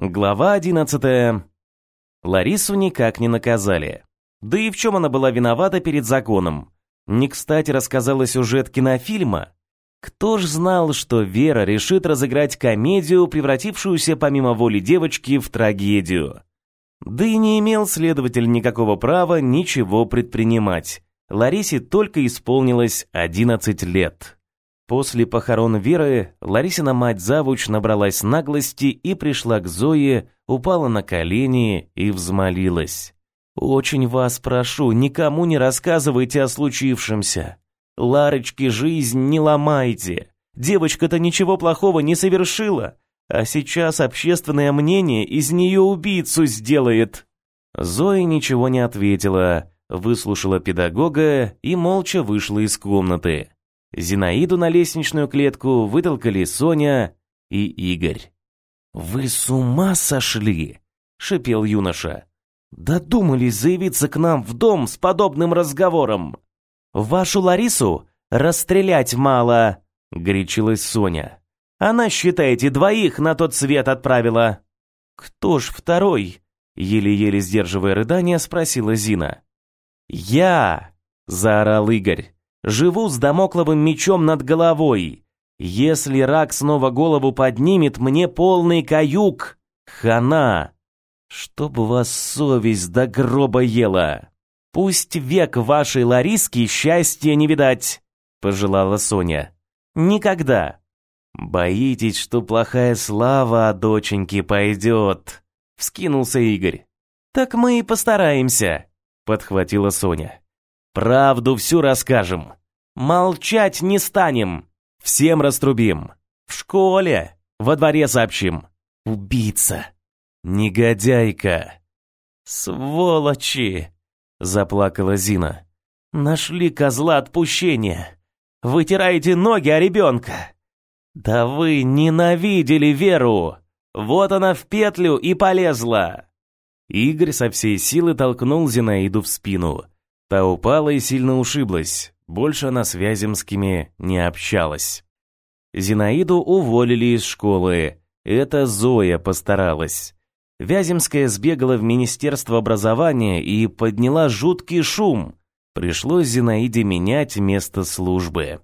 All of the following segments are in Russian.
Глава 11. Ларису никак не наказали. Да и в чем она была виновата перед законом? Не кстати рассказала сюжет кинофильма. Кто ж знал, что Вера решит разыграть комедию, превратившуюся помимо воли девочки в трагедию? Да и не имел следователь никакого права ничего предпринимать. Ларисе только исполнилось 11 лет. После похорон Веры Ларисина мать-завуч набралась наглости и пришла к Зое, упала на колени и взмолилась. «Очень вас прошу, никому не рассказывайте о случившемся. Ларочке жизнь не ломайте. Девочка-то ничего плохого не совершила, а сейчас общественное мнение из нее убийцу сделает». Зоя ничего не ответила, выслушала педагога и молча вышла из комнаты. Зинаиду на лестничную клетку вытолкали Соня и Игорь. «Вы с ума сошли?» — шипел юноша. «Додумались заявиться к нам в дом с подобным разговором!» «Вашу Ларису расстрелять мало!» — горячилась Соня. «Она, считаете, двоих на тот свет отправила!» «Кто ж второй?» — еле-еле сдерживая рыдание, спросила Зина. «Я!» — заорал Игорь. Живу с домокловым мечом над головой. Если рак снова голову поднимет, мне полный каюк. Хана. Чтоб вас совесть до гроба ела. Пусть век вашей Лариски счастья не видать, пожелала Соня. Никогда. Боитесь, что плохая слава о доченьке пойдет, вскинулся Игорь. Так мы и постараемся, подхватила Соня. Правду всю расскажем. Молчать не станем. Всем раструбим. В школе, во дворе сообщим. Убийца. Негодяйка. Сволочи, заплакала Зина. Нашли козла отпущения. Вытираете ноги о ребенка. Да вы ненавидели Веру. Вот она в петлю и полезла. Игорь со всей силы толкнул Зинаиду в спину. Та упала и сильно ушиблась. Больше она с Вяземскими не общалась. Зинаиду уволили из школы. Это Зоя постаралась. Вяземская сбегала в Министерство образования и подняла жуткий шум. Пришлось Зинаиде менять место службы.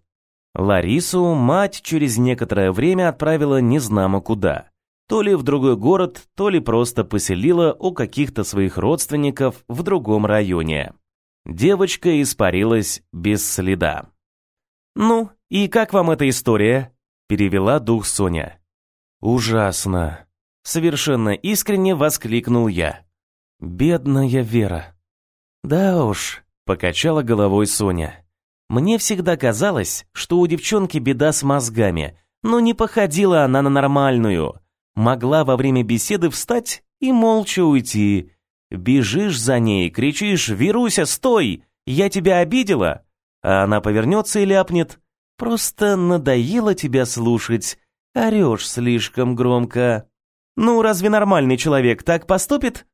Ларису мать через некоторое время отправила незнамо куда. То ли в другой город, то ли просто поселила у каких-то своих родственников в другом районе. Девочка испарилась без следа. «Ну, и как вам эта история?» – перевела дух Соня. «Ужасно!» – совершенно искренне воскликнул я. «Бедная Вера!» «Да уж», – покачала головой Соня. «Мне всегда казалось, что у девчонки беда с мозгами, но не походила она на нормальную. Могла во время беседы встать и молча уйти, Бежишь за ней, кричишь «Веруся, стой! Я тебя обидела!» А она повернется и ляпнет «Просто надоело тебя слушать, орешь слишком громко». «Ну, разве нормальный человек так поступит?»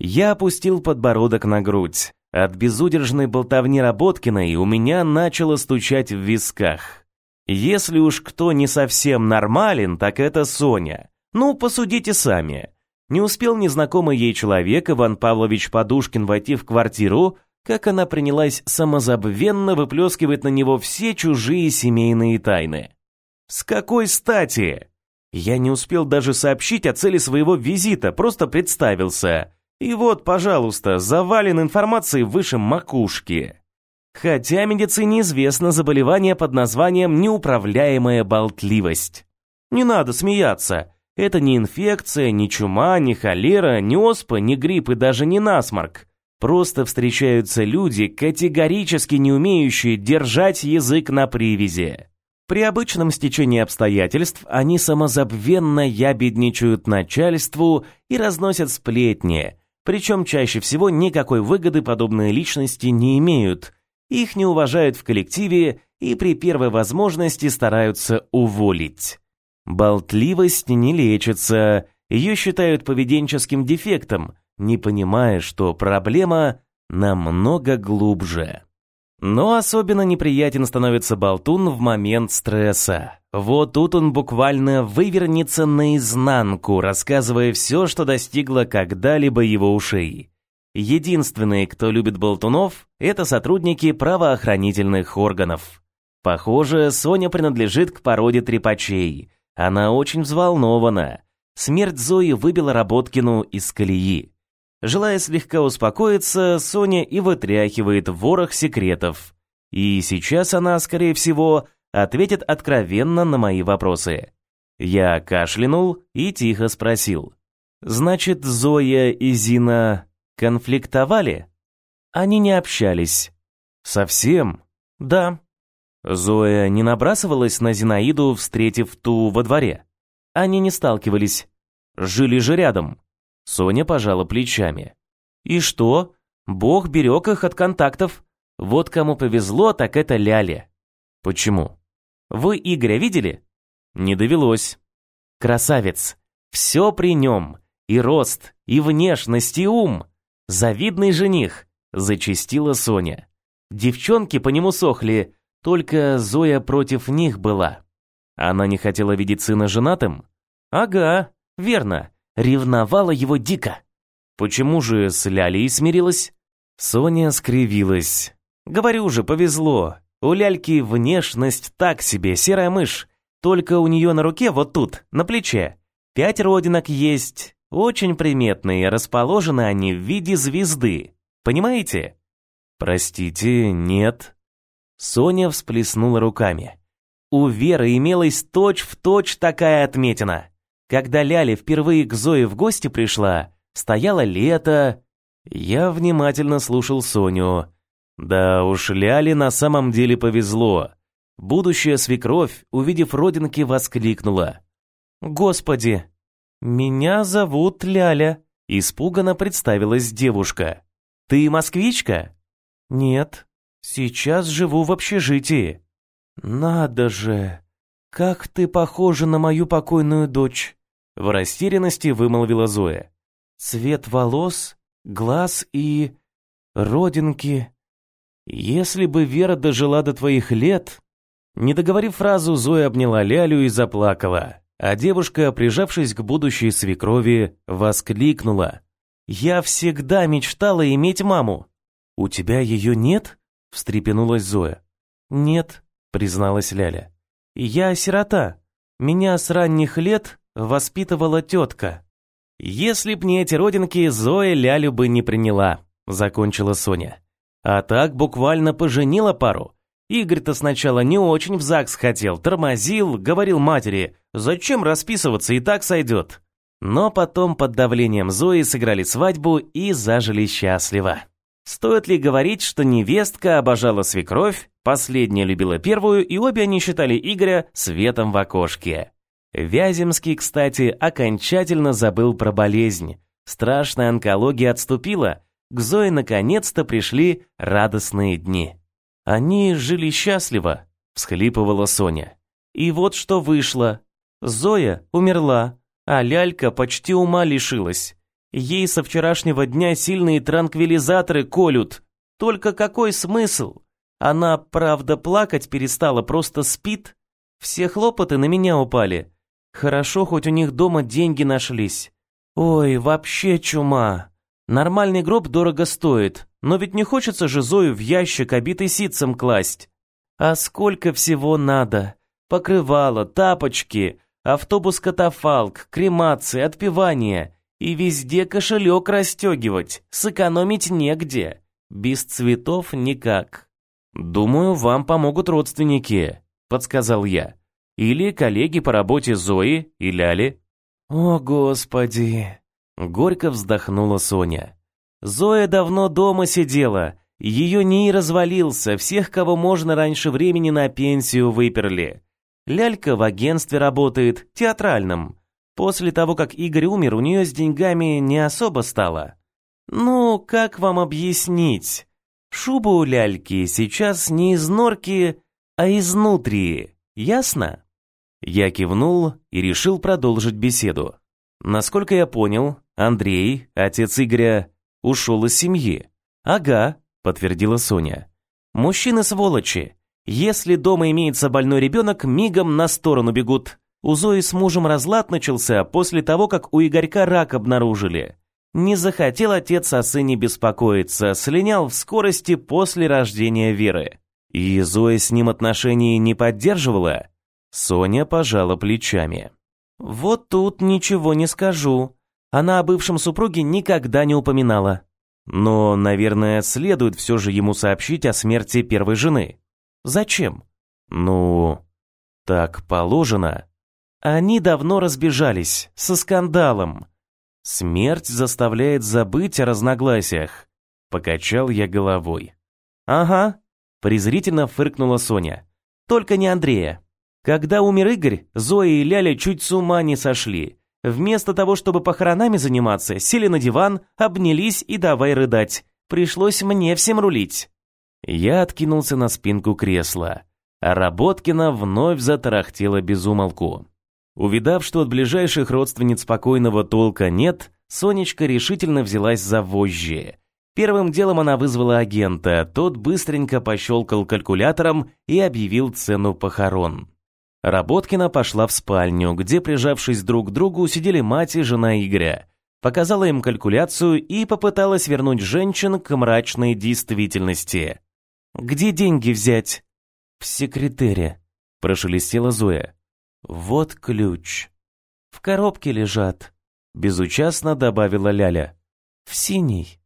Я опустил подбородок на грудь. От безудержной болтовни Работкиной у меня начало стучать в висках. Если уж кто не совсем нормален, так это Соня. Ну, посудите сами. Не успел незнакомый ей человек, Иван Павлович Подушкин, войти в квартиру, как она принялась самозабвенно выплескивать на него все чужие семейные тайны. С какой стати? Я не успел даже сообщить о цели своего визита, просто представился. И вот, пожалуйста, завален информацией выше макушки. Хотя медицине известно заболевание под названием неуправляемая болтливость. Не надо смеяться. Это не инфекция, не чума, не холера, не оспа, не грипп и даже не насморк. Просто встречаются люди, категорически не умеющие держать язык на привязи. При обычном стечении обстоятельств они самозабвенно ябедничают начальству и разносят сплетни, причем чаще всего никакой выгоды подобные личности не имеют. Их не уважают в коллективе и при первой возможности стараются уволить. Болтливость не лечится, ее считают поведенческим дефектом, не понимая, что проблема намного глубже. Но особенно неприятен становится болтун в момент стресса. Вот тут он буквально вывернется наизнанку, рассказывая все, что достигло когда-либо его ушей. Единственные, кто любит болтунов, это сотрудники правоохранительных органов. Похоже, Соня принадлежит к породе трепачей. Она очень взволнована. Смерть Зои выбила Работкину из колеи. Желая слегка успокоиться, Соня и вытряхивает ворох секретов. И сейчас она, скорее всего, ответит откровенно на мои вопросы. Я кашлянул и тихо спросил. «Значит, Зоя и Зина конфликтовали?» Они не общались. «Совсем?» «Да». Зоя не набрасывалась на Зинаиду, встретив ту во дворе. Они не сталкивались. Жили же рядом. Соня пожала плечами. И что? Бог берег их от контактов. Вот кому повезло, так это Ляля. Почему? Вы Игоря видели? Не довелось. Красавец. Все при нем. И рост, и внешность, и ум. Завидный жених, зачастила Соня. Девчонки по нему сохли, только Зоя против них была. Она не хотела видеть сына женатым? Ага, верно ревновала его дико. Почему же с Лялей смирилась? Соня скривилась. Говорю же, повезло. У Ляльки внешность так себе, серая мышь. Только у нее на руке вот тут, на плече. Пять родинок есть, очень приметные, расположены они в виде звезды. Понимаете? Простите, нет. Соня всплеснула руками. У Веры имелась точь-в-точь точь такая отметина. Когда Ляля впервые к Зое в гости пришла, стояло лето. Я внимательно слушал Соню. Да уж, Ляле на самом деле повезло. Будущая свекровь, увидев родинки, воскликнула. «Господи, меня зовут Ляля», — испуганно представилась девушка. «Ты москвичка?» «Нет, сейчас живу в общежитии». «Надо же, как ты похожа на мою покойную дочь. В растерянности вымолвила Зоя. Цвет волос, глаз и... родинки. Если бы Вера дожила до твоих лет... Не договорив фразу, Зоя обняла Лялю и заплакала, а девушка, прижавшись к будущей свекрови, воскликнула. «Я всегда мечтала иметь маму». «У тебя ее нет?» – встрепенулась Зоя. «Нет», – призналась Ляля. «Я сирота. Меня с ранних лет воспитывала тетка. Если б не эти родинки, Зоя Лялю бы не приняла, закончила Соня. А так буквально поженила пару. Игорь-то сначала не очень в ЗАГС хотел, тормозил, говорил матери, зачем расписываться, и так сойдет. Но потом под давлением Зои сыграли свадьбу и зажили счастливо. Стоит ли говорить, что невестка обожала свекровь, последняя любила первую, и обе они считали Игоря светом в окошке. Вяземский, кстати, окончательно забыл про болезнь. Страшная онкология отступила, к Зое наконец-то пришли радостные дни. Они жили счастливо, всхлипывала Соня. И вот что вышло. Зоя умерла, а Лялька почти ума лишилась. Ей со вчерашнего дня сильные транквилизаторы колют. Только какой смысл? Она, правда, плакать перестала, просто спит. Все хлопоты на меня упали. Хорошо, хоть у них дома деньги нашлись. Ой, вообще чума. Нормальный гроб дорого стоит, но ведь не хочется же Зою в ящик, обитый ситцем, класть. А сколько всего надо? Покрывало, тапочки, автобус-катафалк, кремация, отпевание. И везде кошелек расстегивать, сэкономить негде. Без цветов никак. «Думаю, вам помогут родственники», — подсказал я. Или коллеги по работе Зои и Ляли. О, господи, горько вздохнула Соня. Зоя давно дома сидела, ее НИИ развалился, всех, кого можно раньше времени на пенсию выперли. Лялька в агентстве работает, театральном. После того, как Игорь умер, у нее с деньгами не особо стало. Ну, как вам объяснить? Шуба у ляльки сейчас не из норки, а изнутри. Ясно? Я кивнул и решил продолжить беседу. Насколько я понял, Андрей, отец Игоря, ушел из семьи. Ага, подтвердила Соня. Мужчины сволочи. Если дома имеется больной ребенок, мигом на сторону бегут. У Зои с мужем разлад начался после того, как у Игорька рак обнаружили. Не захотел отец о сыне беспокоиться, слинял в скорости после рождения Веры. И Зоя с ним отношений не поддерживала? Соня пожала плечами. Вот тут ничего не скажу. Она о бывшем супруге никогда не упоминала. Но, наверное, следует все же ему сообщить о смерти первой жены. Зачем? Ну, так положено. Они давно разбежались, со скандалом. Смерть заставляет забыть о разногласиях. Покачал я головой. Ага, презрительно фыркнула Соня. Только не Андрея. Когда умер Игорь, Зоя и Ляля чуть с ума не сошли. Вместо того, чтобы похоронами заниматься, сели на диван, обнялись и давай рыдать. Пришлось мне всем рулить. Я откинулся на спинку кресла, а Работкина вновь затарахтела безумолку. Увидав, что от ближайших родственниц спокойного толка нет, Сонечка решительно взялась за вожжи. Первым делом она вызвала агента, тот быстренько пощелкал калькулятором и объявил цену похорон. Работкина пошла в спальню, где, прижавшись друг к другу, сидели мать и жена Игоря. Показала им калькуляцию и попыталась вернуть женщин к мрачной действительности. «Где деньги взять?» «В секретаре», – прошелестела Зоя. Вот ключ. В коробке лежат, безучастно добавила Ляля. В синий.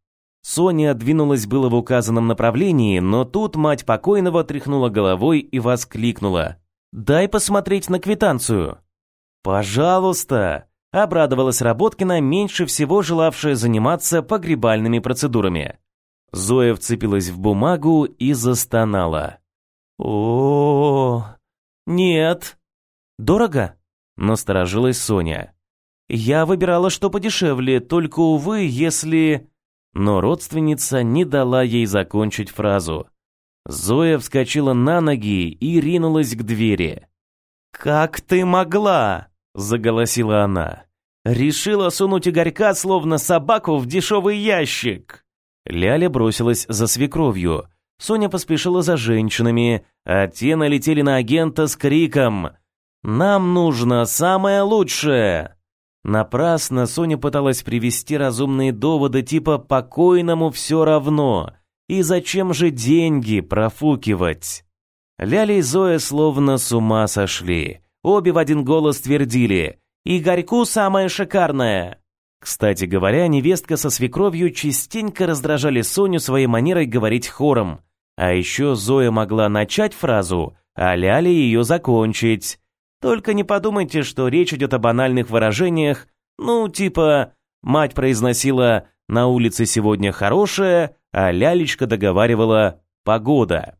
Соня двинулась было в указанном направлении, но тут мать покойного тряхнула головой и воскликнула: "Дай посмотреть на квитанцию". "Пожалуйста", обрадовалась Работкина, меньше всего желавшая заниматься погребальными процедурами. Зоя вцепилась в бумагу и застонала. О, нет, «Дорого?» – насторожилась Соня. «Я выбирала что подешевле, только, увы, если...» Но родственница не дала ей закончить фразу. Зоя вскочила на ноги и ринулась к двери. «Как ты могла?» – заголосила она. «Решила сунуть Игорька, словно собаку, в дешевый ящик!» Ляля бросилась за свекровью. Соня поспешила за женщинами, а те налетели на агента с криком – нам нужно самое лучшее. Напрасно Соня пыталась привести разумные доводы типа покойному все равно. И зачем же деньги профукивать? Ляля и Зоя словно с ума сошли. Обе в один голос твердили: "Игорьку самое шикарное". Кстати говоря, невестка со свекровью частенько раздражали Соню своей манерой говорить хором. А еще Зоя могла начать фразу, а Ляля ее закончить. Только не подумайте, что речь идет о банальных выражениях, ну, типа «мать произносила «на улице сегодня хорошая», а лялечка договаривала «погода».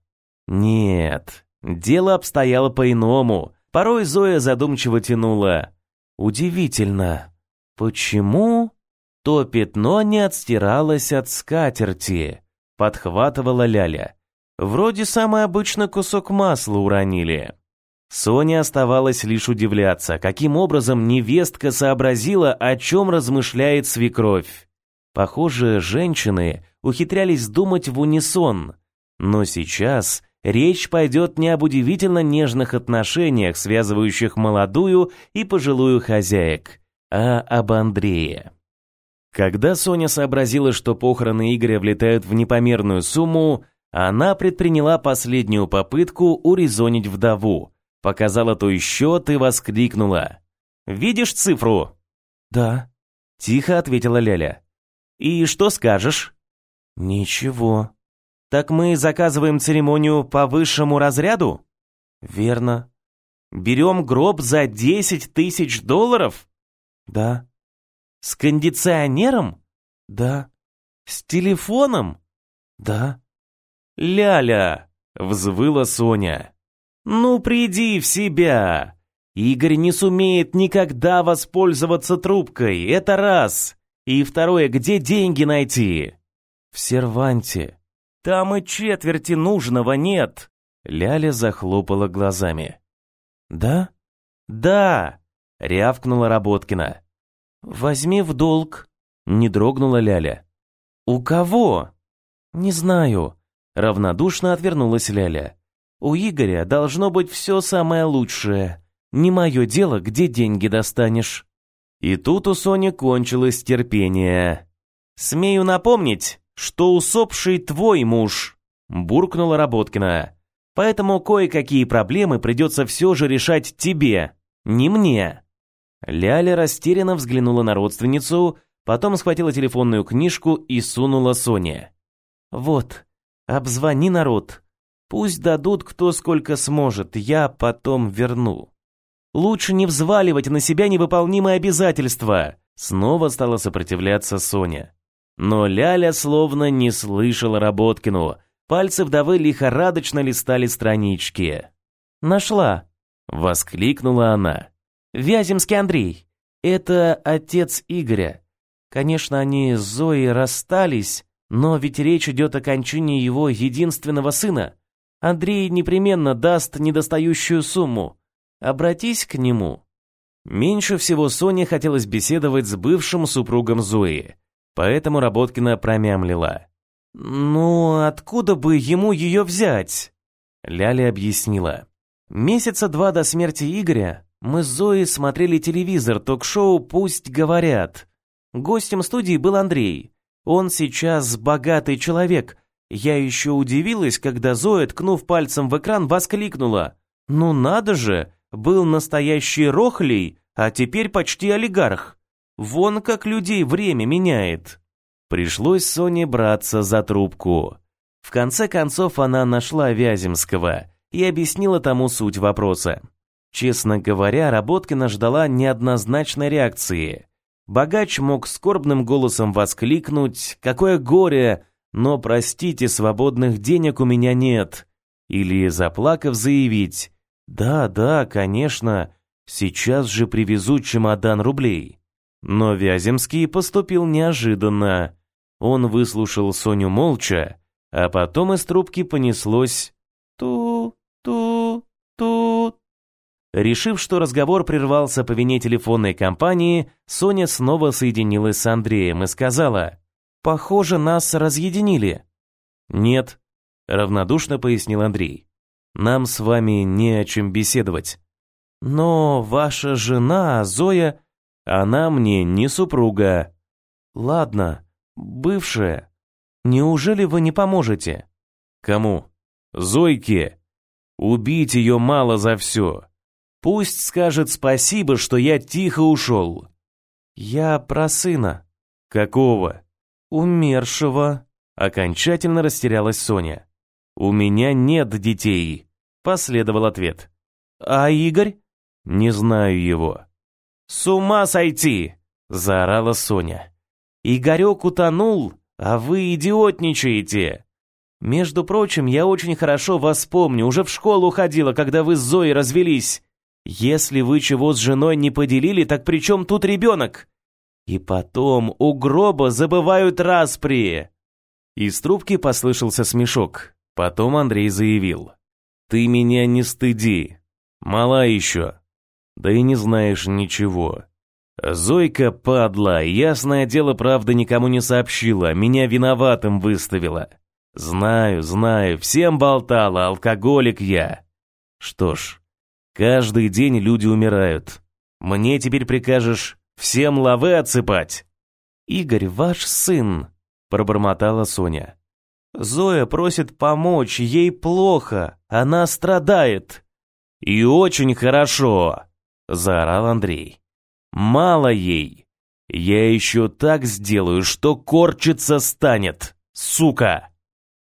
Нет, дело обстояло по-иному. Порой Зоя задумчиво тянула. Удивительно, почему то пятно не отстиралось от скатерти? Подхватывала Ляля. Вроде самый обычный кусок масла уронили. Соне оставалось лишь удивляться, каким образом невестка сообразила, о чем размышляет свекровь. Похоже, женщины ухитрялись думать в унисон. Но сейчас речь пойдет не об удивительно нежных отношениях, связывающих молодую и пожилую хозяек, а об Андрее. Когда Соня сообразила, что похороны Игоря влетают в непомерную сумму, она предприняла последнюю попытку урезонить вдову, Показала то счет и воскликнула. «Видишь цифру?» «Да», — тихо ответила Ляля. «И что скажешь?» «Ничего». «Так мы заказываем церемонию по высшему разряду?» «Верно». «Берем гроб за десять тысяч долларов?» «Да». «С кондиционером?» «Да». «С телефоном?» «Да». «Ляля!» — взвыла Соня. «Ну, приди в себя! Игорь не сумеет никогда воспользоваться трубкой, это раз. И второе, где деньги найти?» «В серванте». «Там и четверти нужного нет!» Ляля захлопала глазами. «Да?» «Да!» — рявкнула Работкина. «Возьми в долг», — не дрогнула Ляля. «У кого?» «Не знаю. Равнодушно отвернулась Ляля. У Игоря должно быть все самое лучшее. Не мое дело, где деньги достанешь. И тут у Сони кончилось терпение. «Смею напомнить, что усопший твой муж», – буркнула Работкина. «Поэтому кое-какие проблемы придется все же решать тебе, не мне». Ляля растерянно взглянула на родственницу, потом схватила телефонную книжку и сунула Соне. «Вот, обзвони народ. Пусть дадут кто сколько сможет, я потом верну». Лучше не взваливать на себя невыполнимые обязательства. Снова стала сопротивляться Соня. Но Ляля словно не слышала Работкину. Пальцы вдовы лихорадочно листали странички. «Нашла!» — воскликнула она. «Вяземский Андрей. Это отец Игоря. Конечно, они с Зоей расстались, но ведь речь идет о кончине его единственного сына. Андрей непременно даст недостающую сумму. Обратись к нему. Меньше всего Соне хотелось беседовать с бывшим супругом Зои, поэтому Работкина промямлила. «Ну, откуда бы ему ее взять?» Ляля объяснила. «Месяца два до смерти Игоря мы с Зоей смотрели телевизор, ток-шоу «Пусть говорят». Гостем студии был Андрей. Он сейчас богатый человек. Я еще удивилась, когда Зоя, ткнув пальцем в экран, воскликнула. «Ну надо же! был настоящий рохлей, а теперь почти олигарх. Вон как людей время меняет. Пришлось Соне браться за трубку. В конце концов она нашла Вяземского и объяснила тому суть вопроса. Честно говоря, Работкина ждала неоднозначной реакции. Богач мог скорбным голосом воскликнуть «Какое горе! Но, простите, свободных денег у меня нет!» Или, заплакав, заявить да, да, конечно, сейчас же привезу чемодан рублей. Но Вяземский поступил неожиданно. Он выслушал Соню молча, а потом из трубки понеслось «ту-ту-ту». Решив, что разговор прервался по вине телефонной компании, Соня снова соединилась с Андреем и сказала «Похоже, нас разъединили». «Нет», — равнодушно пояснил Андрей. Нам с вами не о чем беседовать. Но ваша жена, Зоя, она мне не супруга. Ладно, бывшая. Неужели вы не поможете? Кому? Зойке. Убить ее мало за все. Пусть скажет спасибо, что я тихо ушел. Я про сына. Какого? Умершего. Окончательно растерялась Соня. «У меня нет детей», — последовал ответ. «А Игорь?» «Не знаю его». «С ума сойти!» — заорала Соня. «Игорек утонул, а вы идиотничаете!» «Между прочим, я очень хорошо вас помню, уже в школу ходила, когда вы с Зоей развелись. Если вы чего с женой не поделили, так при чем тут ребенок? И потом у гроба забывают распри!» Из трубки послышался смешок. Потом Андрей заявил. «Ты меня не стыди. Мала еще. Да и не знаешь ничего. Зойка, падла, ясное дело, правда никому не сообщила, меня виноватым выставила. Знаю, знаю, всем болтала, алкоголик я. Что ж, каждый день люди умирают. Мне теперь прикажешь всем лавы отсыпать?» «Игорь, ваш сын», — пробормотала Соня. Зоя просит помочь, ей плохо, она страдает. И очень хорошо, заорал Андрей. Мало ей. Я еще так сделаю, что корчиться станет, сука.